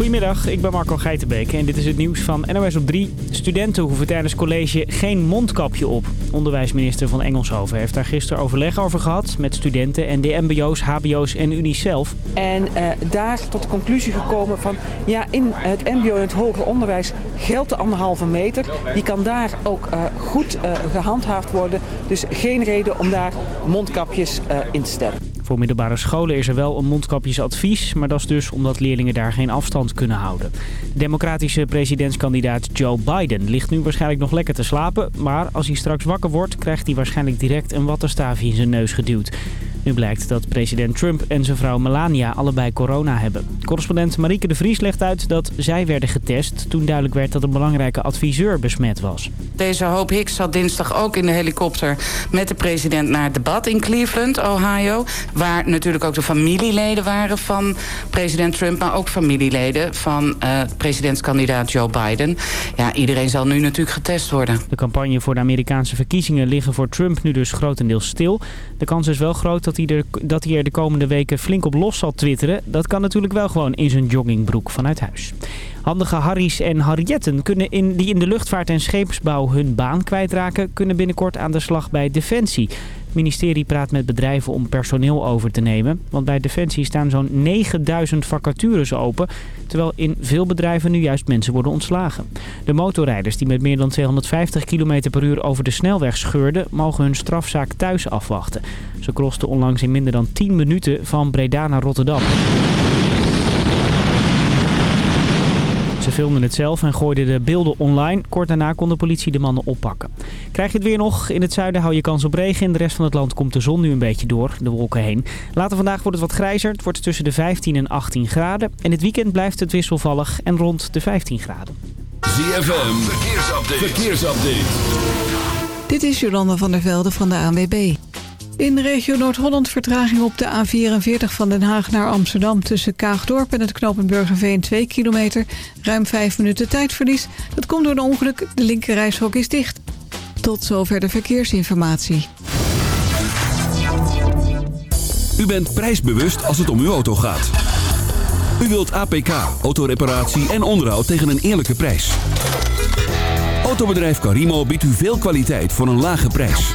Goedemiddag, ik ben Marco Geitenbeek en dit is het nieuws van NOS op 3. Studenten hoeven tijdens college geen mondkapje op. Onderwijsminister van Engelshoven heeft daar gisteren overleg over gehad... met studenten en de mbo's, hbo's en Unicef. En uh, daar tot de conclusie gekomen van... ja, in het mbo en het hoger onderwijs geldt de anderhalve meter. Die kan daar ook uh, goed uh, gehandhaafd worden. Dus geen reden om daar mondkapjes in te stellen. Voor middelbare scholen is er wel een mondkapjesadvies, maar dat is dus omdat leerlingen daar geen afstand kunnen houden. De democratische presidentskandidaat Joe Biden ligt nu waarschijnlijk nog lekker te slapen, maar als hij straks wakker wordt krijgt hij waarschijnlijk direct een wattenstaafje in zijn neus geduwd. Nu blijkt dat president Trump en zijn vrouw Melania allebei corona hebben. Correspondent Marieke de Vries legt uit dat zij werden getest... toen duidelijk werd dat een belangrijke adviseur besmet was. Deze hoop Hicks zat dinsdag ook in de helikopter met de president naar het debat in Cleveland, Ohio. Waar natuurlijk ook de familieleden waren van president Trump... maar ook familieleden van uh, presidentskandidaat Joe Biden. Ja, iedereen zal nu natuurlijk getest worden. De campagne voor de Amerikaanse verkiezingen liggen voor Trump nu dus grotendeels stil. De kans is wel groot dat hij, er, dat hij er de komende weken flink op los zal twitteren. Dat kan natuurlijk wel gewoon in zijn joggingbroek vanuit huis. Handige Harry's en Harrietten kunnen in, die in de luchtvaart en scheepsbouw hun baan kwijtraken... kunnen binnenkort aan de slag bij Defensie. Het ministerie praat met bedrijven om personeel over te nemen. Want bij Defensie staan zo'n 9000 vacatures open. Terwijl in veel bedrijven nu juist mensen worden ontslagen. De motorrijders die met meer dan 250 km per uur over de snelweg scheurden... mogen hun strafzaak thuis afwachten. Ze krosten onlangs in minder dan 10 minuten van Breda naar Rotterdam. Ze filmden het zelf en gooiden de beelden online. Kort daarna kon de politie de mannen oppakken. Krijg je het weer nog? In het zuiden hou je kans op regen. In de rest van het land komt de zon nu een beetje door de wolken heen. Later vandaag wordt het wat grijzer. Het wordt tussen de 15 en 18 graden. En het weekend blijft het wisselvallig en rond de 15 graden. ZFM, verkeersupdate. verkeersupdate. Dit is Jolanda van der Velde van de ANWB. In de regio Noord-Holland vertraging op de A44 van Den Haag naar Amsterdam... tussen Kaagdorp en het knooppunt Burgerveen 2 kilometer. Ruim 5 minuten tijdverlies. Dat komt door een ongeluk. De linkerrijshok is dicht. Tot zover de verkeersinformatie. U bent prijsbewust als het om uw auto gaat. U wilt APK, autoreparatie en onderhoud tegen een eerlijke prijs. Autobedrijf Carimo biedt u veel kwaliteit voor een lage prijs.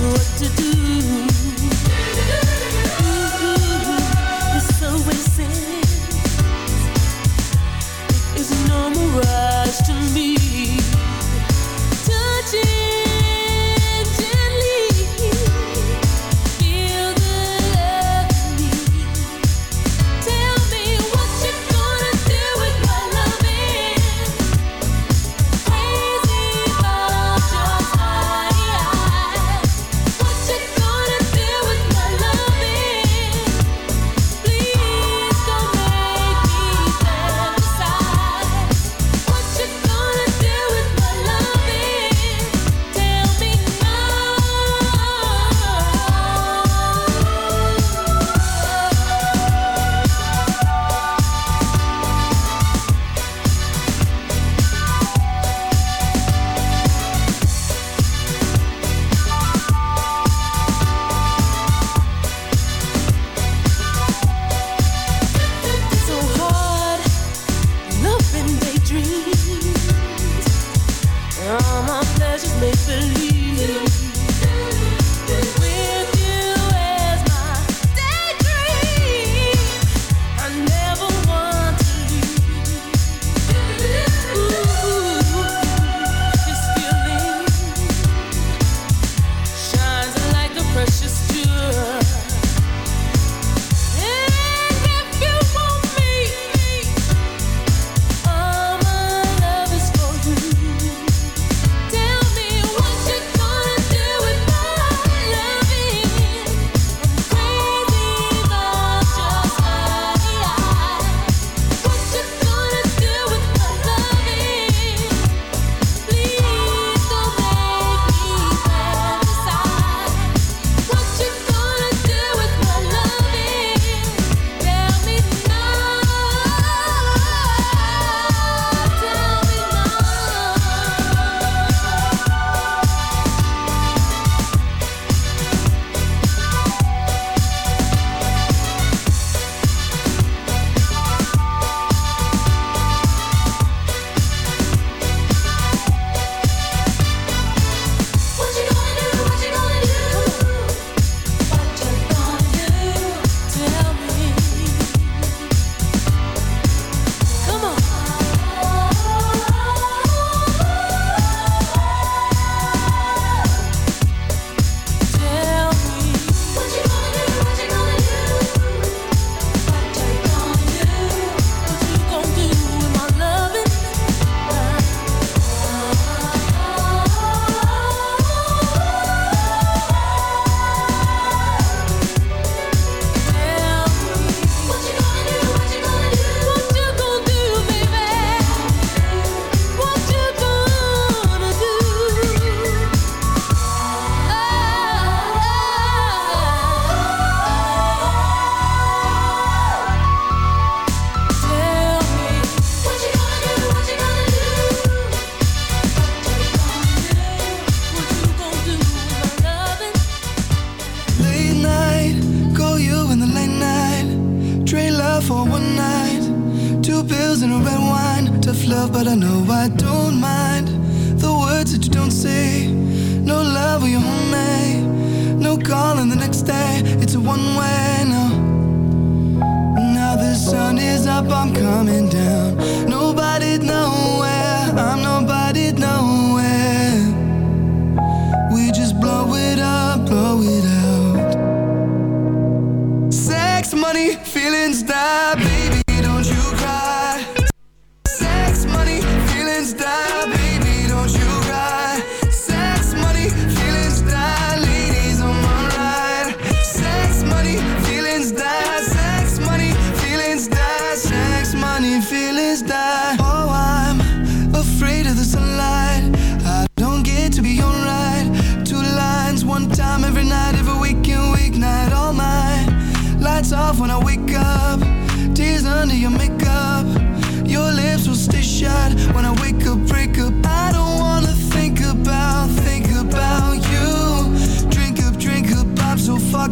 what to do. and the next day it's a one way now. Now the sun is up, I'm coming down.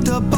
fucked up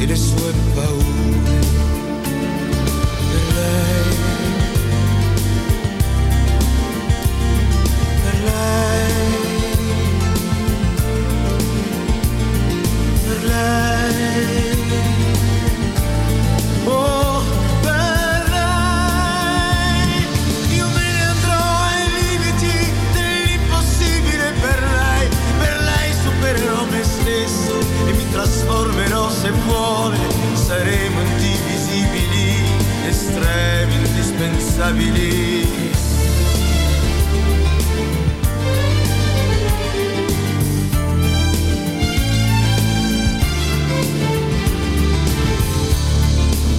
it is slip away.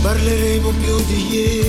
Parleremo più di ieri.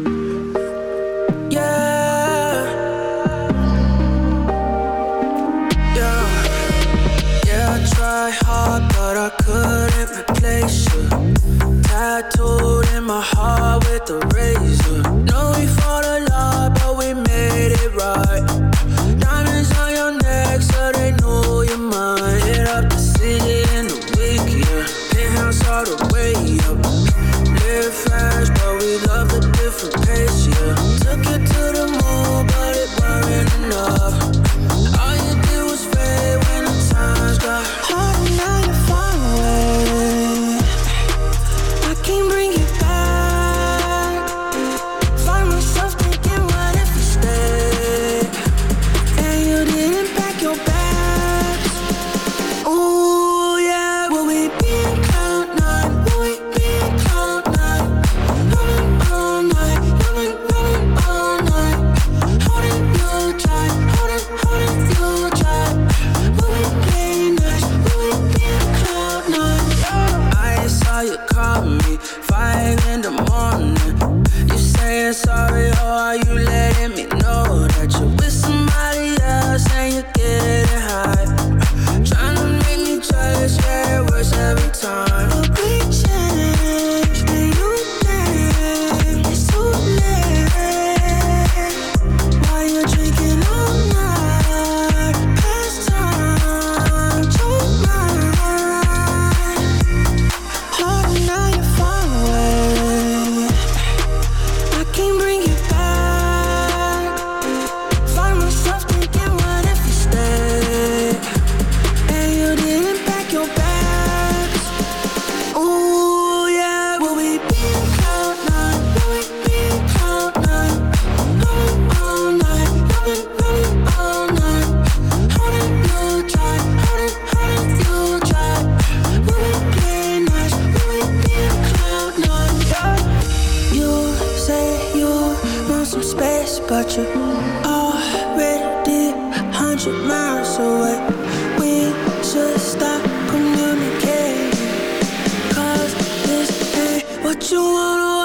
don't wanna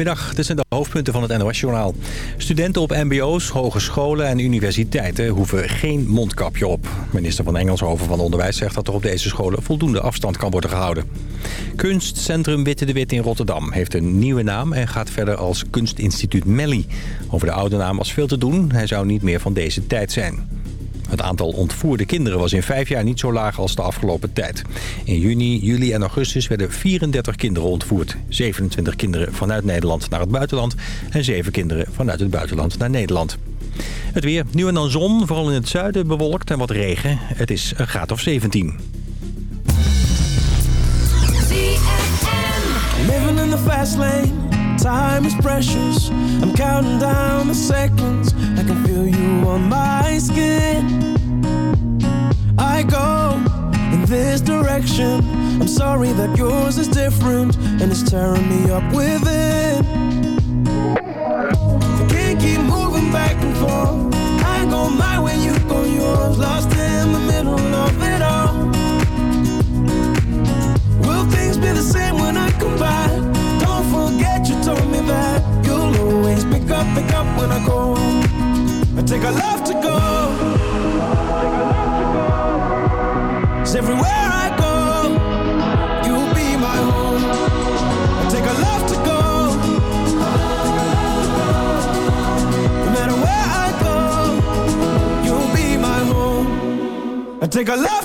Goedemiddag, dit zijn de hoofdpunten van het NOS-journaal. Studenten op mbo's, hogescholen en universiteiten hoeven geen mondkapje op. Minister van Engelshoven van Onderwijs zegt dat er op deze scholen voldoende afstand kan worden gehouden. Kunstcentrum Witte de Wit in Rotterdam heeft een nieuwe naam en gaat verder als Kunstinstituut Melli. Over de oude naam was veel te doen, hij zou niet meer van deze tijd zijn. Het aantal ontvoerde kinderen was in vijf jaar niet zo laag als de afgelopen tijd. In juni, juli en augustus werden 34 kinderen ontvoerd. 27 kinderen vanuit Nederland naar het buitenland en 7 kinderen vanuit het buitenland naar Nederland. Het weer, nu en dan zon, vooral in het zuiden bewolkt en wat regen. Het is een graad of 17. Living in the fast lane, time is precious. I'm counting down the seconds. I can feel you on my skin. I go in this direction. I'm sorry that yours is different and it's tearing me up within. I can't keep moving back and forth. Take a love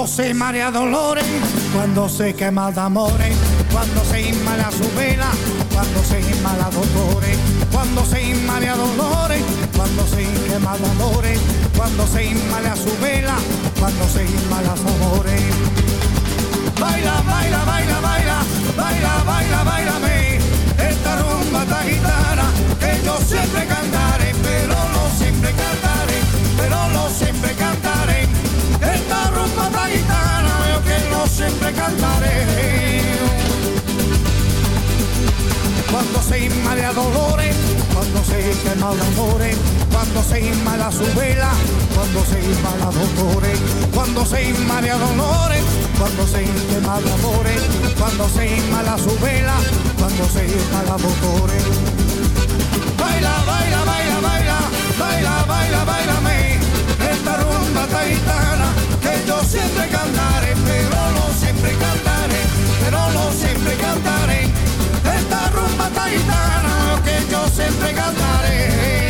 Cuando se marea dolores, cuando se quema de amores, cuando se inmala su vela, cuando se inmala dolores, cuando se inmala dolores, cuando se quema de amores, cuando se inmala su vela, cuando se inmala amores. Baila, baila, baila, baila, baila, baila, bailame, esta rumba tan gitana que yo siempre cantaré, pero no se inmala dolores, cuando se quema de amores, cuando se inmala su vela, cuando se inmala dolores, cuando se inmala dolores, cuando se quema de amores, cuando se inmala su vela, cuando se inmala dolores. Baila, baila, baila, baila, baila, baila, bailame, esta rumba taitana que yo siempre cantaré, pero no siempre cantaré, pero no siempre serenata gitana que yo siempre cantaré.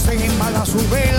conocen en su vez.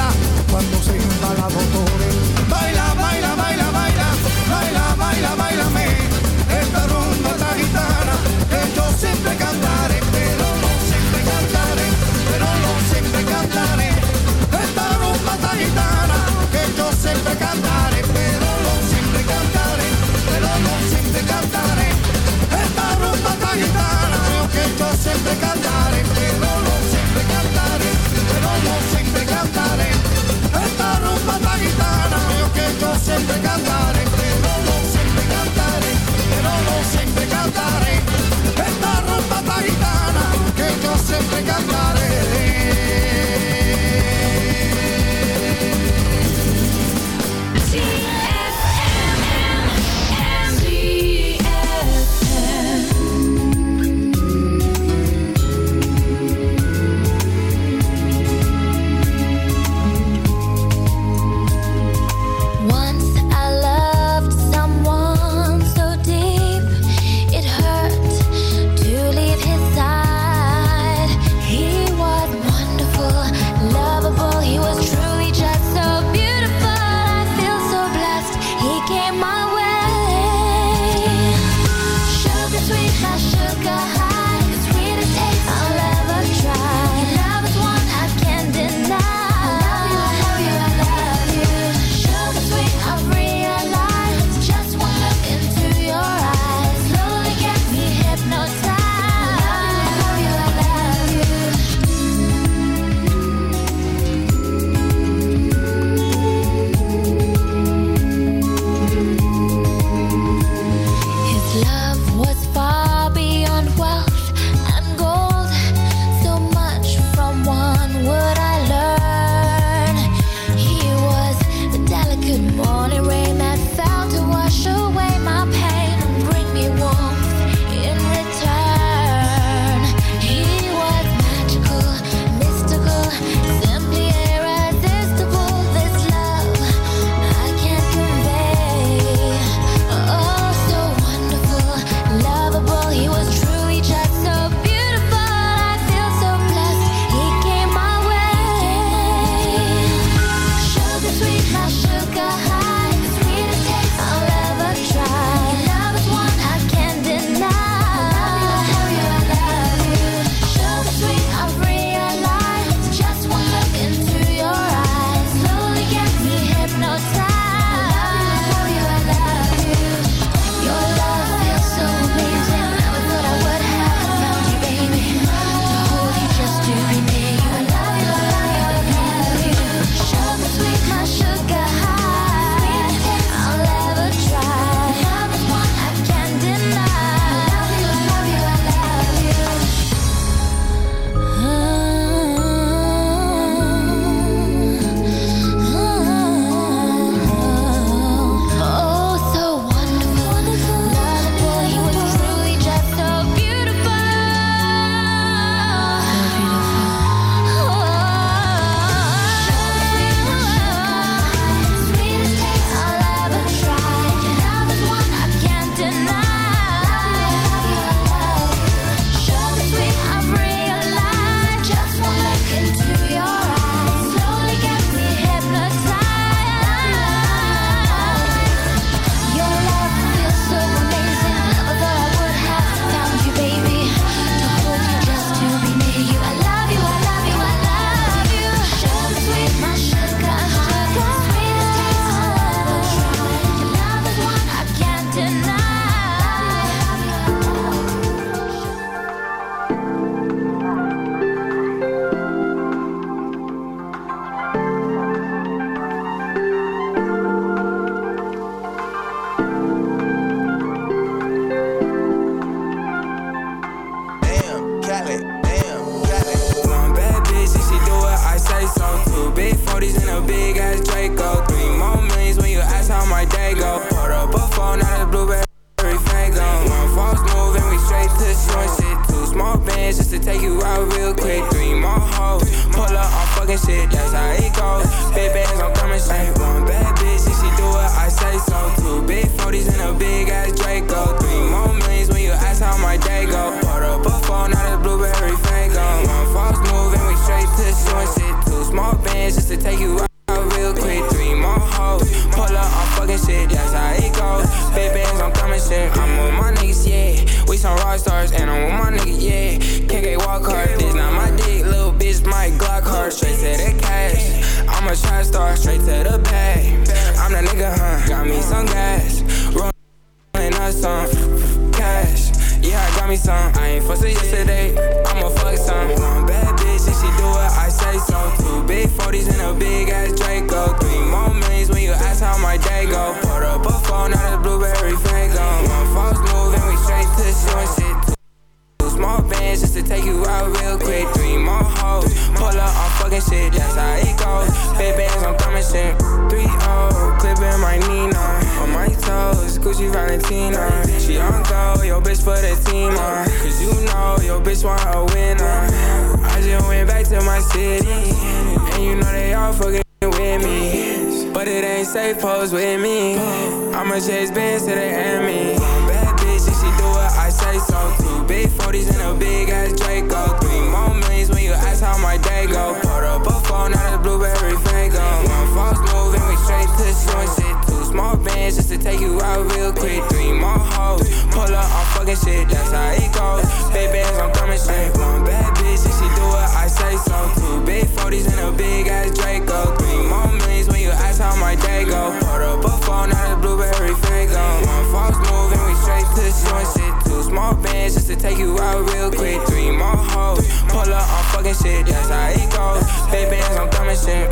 How my day go. Put up a phone, not a blueberry fango. False move and we straight to short shit. Two small bands just to take you out real quick. Three more hoes, pull up, I'm fucking shit. That's how it goes. Big bands, I'm coming shit. Three O, clipping my Nina. On my toes, Gucci Valentina. She on go, yo bitch for the team. Uh, Cause you know your bitch want a winner. I just went back to my city. And you know they all fucking with me. But it ain't safe, pose with me. I'ma chase bands to the enemy. Bad bitch, if she do it, I say so. Two big 40s and a big ass Draco. Three more millions when you ask how my day go. Put up a phone, not a blueberry fango. One false move and we straight to short shit. Small bands just to take you out real quick. Three more hoes, pull up, I'm fucking shit. That's how it goes. Big bands, I'm coming straight. One bad bitch, if she do it, I say so. Two big 40s and a big ass Draco. Three more millions when you ask how my day go. Put up a phone, not a blueberry fango. One false move and we straight to short shit. Two small bands just to take you out real quick. Three more hoes, pull up, I'm fucking shit. That's how it goes. Big bands, I'm coming shit.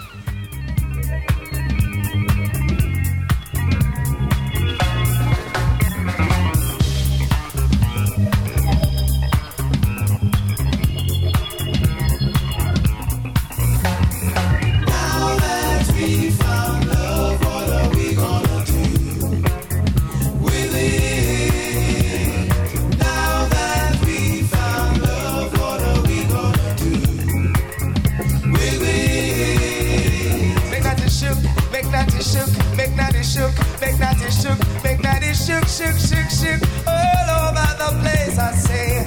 Shook, make that it shook, make that it shook, shook, shook, shook, all over the place. I say,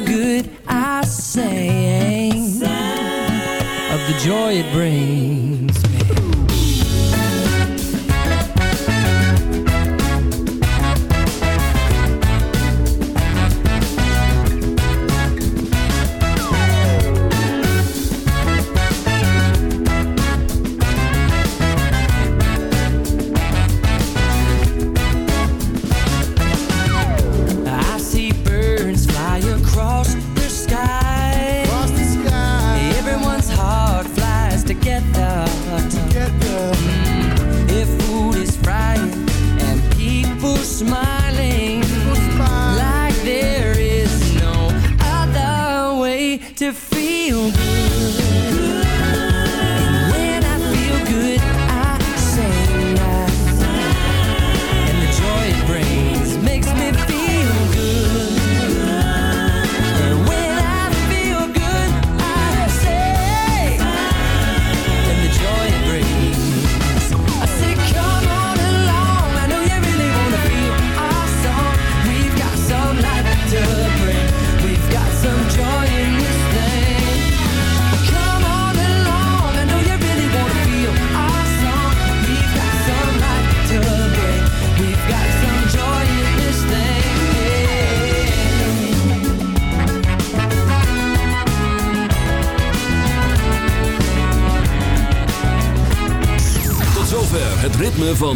feel good, I sang, sang. of the joy it brings.